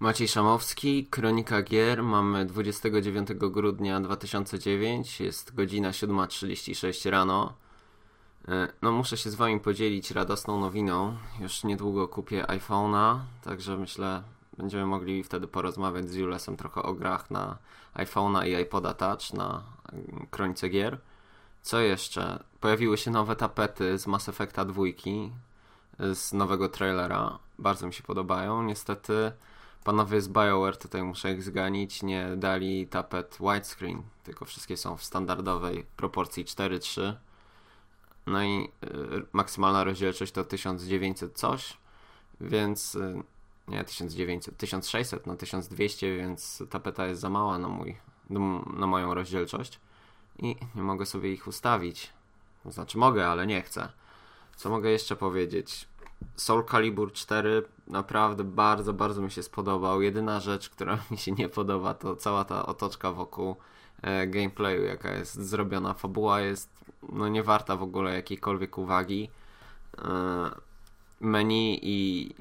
Maciej Szamowski, Kronika Gier. Mamy 29 grudnia 2009, jest godzina 7.36 rano. E, no, muszę się z Wami podzielić radosną nowiną. Już niedługo kupię iPhone'a, także myślę, będziemy mogli wtedy porozmawiać z Julesem trochę o grach na iPhone'a i iPoda Touch na mm, Kronice Gier. Co jeszcze? Pojawiły się nowe tapety z Mass Effecta 2, z nowego trailera. Bardzo mi się podobają. Niestety panowie z BioWare, tutaj muszę ich zganić, nie dali tapet widescreen, tylko wszystkie są w standardowej proporcji 4:3. No i y, maksymalna rozdzielczość to 1900 coś, więc y, nie 1900, 1600 na 1200, więc tapeta jest za mała na mój na moją rozdzielczość i nie mogę sobie ich ustawić. To znaczy mogę, ale nie chcę. Co mogę jeszcze powiedzieć? Soul Calibur 4 naprawdę bardzo, bardzo mi się spodobał. Jedyna rzecz, która mi się nie podoba, to cała ta otoczka wokół e, gameplayu, jaka jest zrobiona. Fabuła jest no, nie warta w ogóle jakiejkolwiek uwagi. E, menu i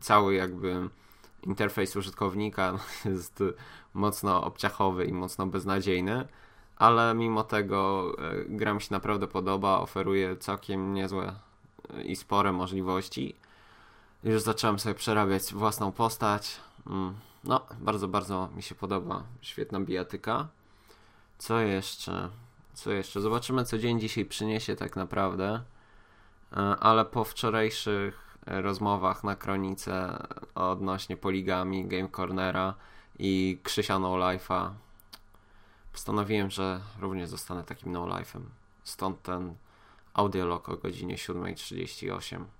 cały jakby interfejs użytkownika jest mocno obciachowy i mocno beznadziejny, ale mimo tego e, gra mi się naprawdę podoba, oferuje całkiem niezłe i spore możliwości. Już zacząłem sobie przerabiać własną postać. Mm, no, bardzo, bardzo mi się podoba. Świetna bijatyka. Co jeszcze? Co jeszcze? Zobaczymy, co dzień dzisiaj przyniesie tak naprawdę. E, ale po wczorajszych rozmowach na kronice odnośnie poligami, Game Cornera i Krzysia No Life'a postanowiłem, że również zostanę takim No Life'em. Stąd ten audiolog o godzinie 7.38.